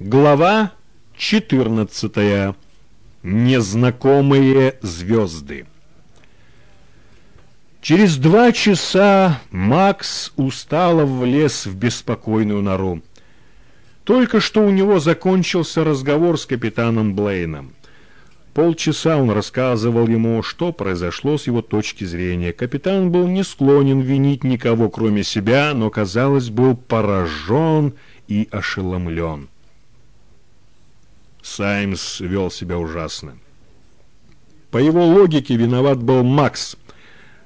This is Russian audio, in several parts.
Глава 14. Незнакомые звезды. Через два часа Макс устало влез в беспокойную нору. Только что у него закончился разговор с капитаном Блейном. Полчаса он рассказывал ему, что произошло с его точки зрения. Капитан был не склонен винить никого, кроме себя, но, казалось, был поражен и ошеломлен. Саймс вел себя ужасно. По его логике виноват был Макс,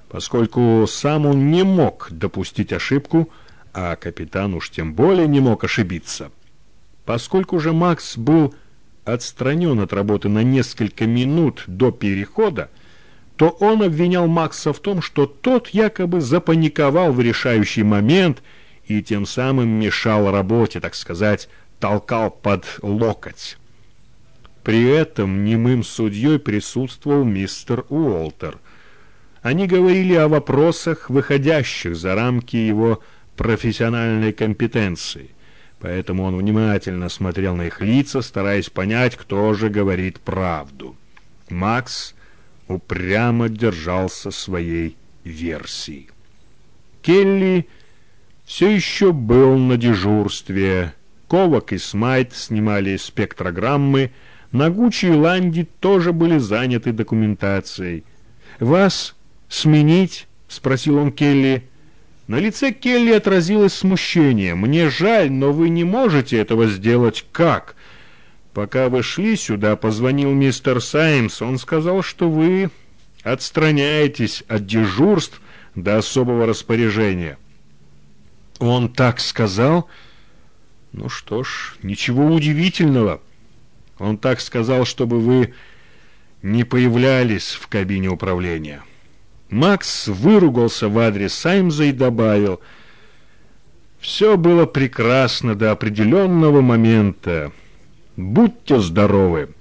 поскольку сам он не мог допустить ошибку, а капитан уж тем более не мог ошибиться. Поскольку же Макс был отстранен от работы на несколько минут до перехода, то он обвинял Макса в том, что тот якобы запаниковал в решающий момент и тем самым мешал работе, так сказать, толкал под локоть. При этом немым судьей присутствовал мистер Уолтер. Они говорили о вопросах, выходящих за рамки его профессиональной компетенции. Поэтому он внимательно смотрел на их лица, стараясь понять, кто же говорит правду. Макс упрямо держался своей версии. Келли все еще был на дежурстве. Ковак и Смайт снимали спектрограммы, на Гуччи и Ланди тоже были заняты документацией. «Вас сменить?» — спросил он Келли. На лице Келли отразилось смущение. «Мне жаль, но вы не можете этого сделать. Как?» «Пока вы шли сюда, позвонил мистер Саймс. Он сказал, что вы отстраняетесь от дежурств до особого распоряжения». «Он так сказал?» «Ну что ж, ничего удивительного». Он так сказал, чтобы вы не появлялись в кабине управления. Макс выругался в адрес Саймза и добавил, «Все было прекрасно до определенного момента. Будьте здоровы».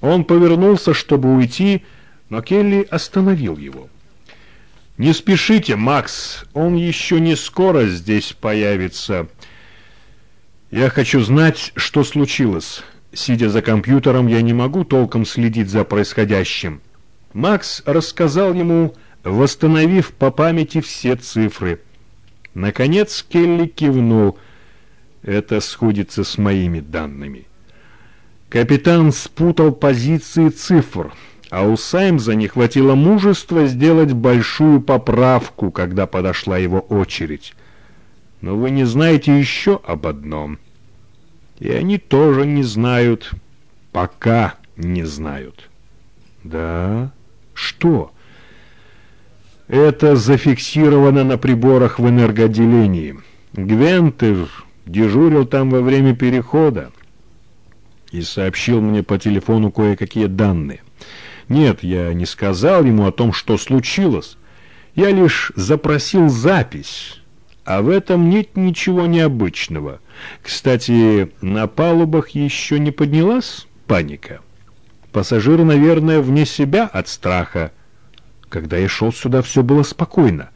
Он повернулся, чтобы уйти, но Келли остановил его. «Не спешите, Макс, он еще не скоро здесь появится. Я хочу знать, что случилось». Сидя за компьютером, я не могу толком следить за происходящим. Макс рассказал ему, восстановив по памяти все цифры. Наконец Келли кивнул. Это сходится с моими данными. Капитан спутал позиции цифр, а у Саймза не хватило мужества сделать большую поправку, когда подошла его очередь. Но вы не знаете еще об одном — и они тоже не знают, пока не знают. Да? Что? Это зафиксировано на приборах в энергоотделении. Гвентер дежурил там во время перехода и сообщил мне по телефону кое-какие данные. Нет, я не сказал ему о том, что случилось. Я лишь запросил запись а в этом нет ничего необычного. Кстати, на палубах еще не поднялась паника. Пассажиры, наверное, вне себя от страха. Когда я шел сюда, все было спокойно.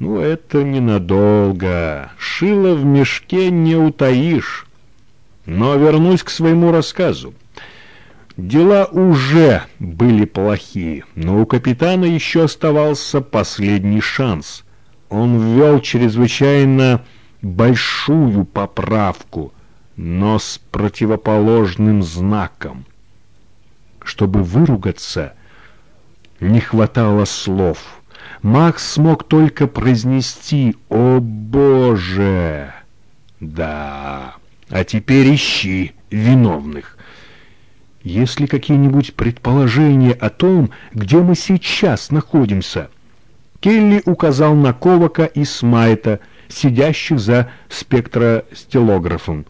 Ну, это ненадолго. Шило в мешке не утаишь. Но вернусь к своему рассказу. Дела уже были плохие, но у капитана еще оставался последний шанс — он ввел чрезвычайно большую поправку, но с противоположным знаком. Чтобы выругаться, не хватало слов. Макс смог только произнести «О, Боже!» «Да, а теперь ищи виновных». Есть ли какие-нибудь предположения о том, где мы сейчас находимся?» Келли указал на Ковака и Смайта, сидящих за спектростилографом.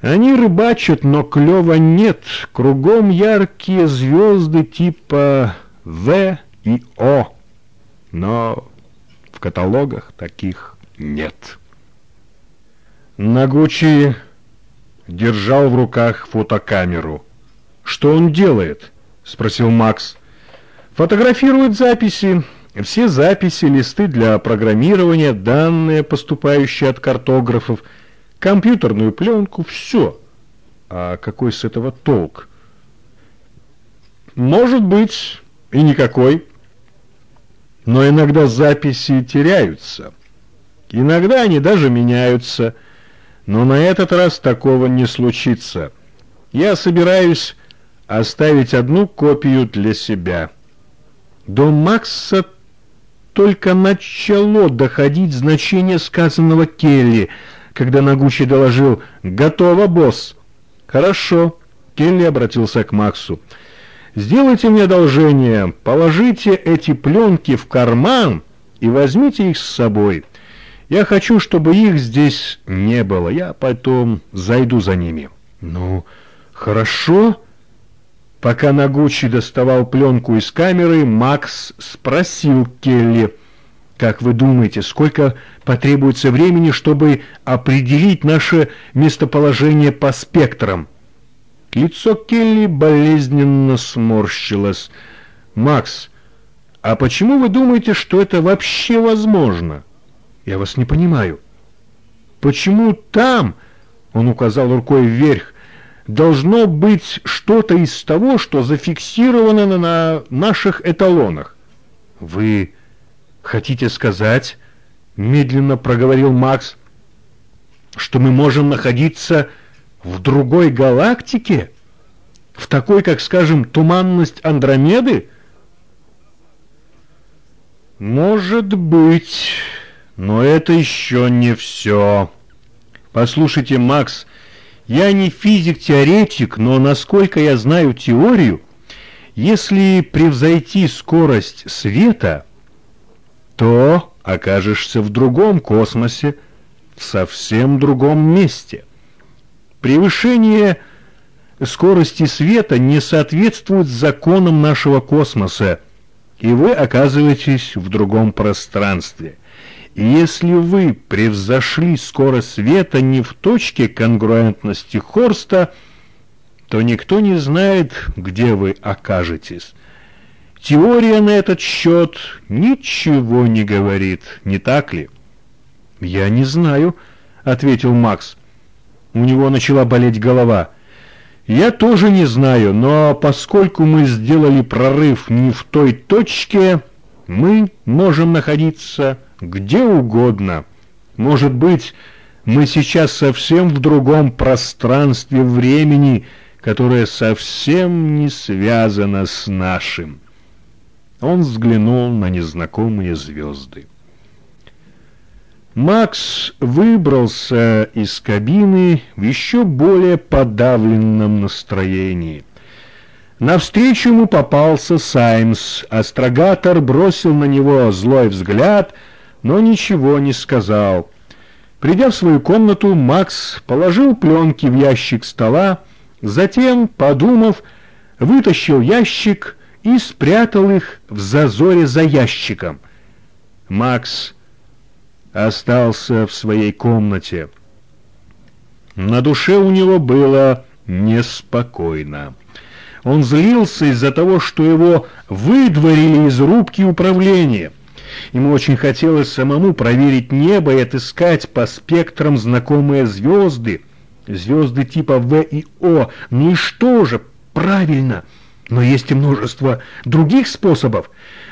Они рыбачат, но клёва нет. Кругом яркие звезды типа В и О. Но в каталогах таких нет. Нагучи держал в руках фотокамеру. «Что он делает?» — спросил Макс. «Фотографирует записи. Все записи, листы для программирования, данные, поступающие от картографов, компьютерную пленку, все. А какой с этого толк? Может быть, и никакой. Но иногда записи теряются. Иногда они даже меняются. Но на этот раз такого не случится. Я собираюсь оставить одну копию для себя. До Макса только начало доходить значение сказанного Келли, когда Нагучи доложил «Готово, босс!» «Хорошо», — Келли обратился к Максу. «Сделайте мне одолжение, положите эти пленки в карман и возьмите их с собой. Я хочу, чтобы их здесь не было, я потом зайду за ними». «Ну, хорошо», Пока Нагучи доставал пленку из камеры, Макс спросил Келли, «Как вы думаете, сколько потребуется времени, чтобы определить наше местоположение по спектрам?» Лицо Келли болезненно сморщилось. «Макс, а почему вы думаете, что это вообще возможно?» «Я вас не понимаю». «Почему там?» — он указал рукой вверх должно быть что-то из того, что зафиксировано на наших эталонах. Вы хотите сказать, медленно проговорил Макс, что мы можем находиться в другой галактике? В такой, как, скажем, туманность Андромеды? Может быть, но это еще не все. Послушайте, Макс, я не физик-теоретик, но насколько я знаю теорию, если превзойти скорость света, то окажешься в другом космосе, в совсем другом месте. Превышение скорости света не соответствует законам нашего космоса, и вы оказываетесь в другом пространстве – если вы превзошли скорость света не в точке конгруентности Хорста, то никто не знает, где вы окажетесь. Теория на этот счет ничего не говорит, не так ли? «Я не знаю», — ответил Макс. У него начала болеть голова. «Я тоже не знаю, но поскольку мы сделали прорыв не в той точке, мы можем находиться где угодно. Может быть, мы сейчас совсем в другом пространстве времени, которое совсем не связано с нашим. Он взглянул на незнакомые звезды. Макс выбрался из кабины в еще более подавленном настроении. Навстречу ему попался Саймс. Астрогатор бросил на него злой взгляд — но ничего не сказал. Придя в свою комнату, Макс положил пленки в ящик стола, затем, подумав, вытащил ящик и спрятал их в зазоре за ящиком. Макс остался в своей комнате. На душе у него было неспокойно. Он злился из-за того, что его выдворили из рубки управления — Ему очень хотелось самому проверить небо и отыскать по спектрам знакомые звезды. Звезды типа В и О. Ну и что же? Правильно. Но есть и множество других способов.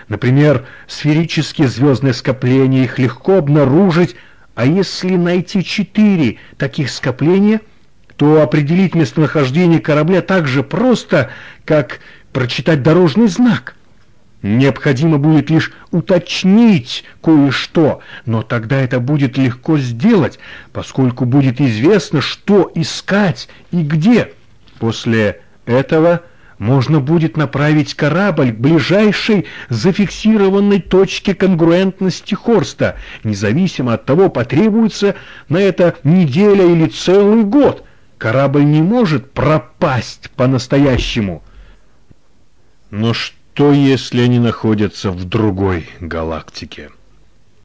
Например, сферические звездные скопления. Их легко обнаружить. А если найти четыре таких скопления, то определить местонахождение корабля так же просто, как прочитать дорожный знак – Необходимо будет лишь уточнить кое-что, но тогда это будет легко сделать, поскольку будет известно, что искать и где. После этого можно будет направить корабль к ближайшей зафиксированной точке конгруентности Хорста, независимо от того, потребуется на это неделя или целый год. Корабль не может пропасть по-настоящему. Но что? Что, если они находятся в другой галактике?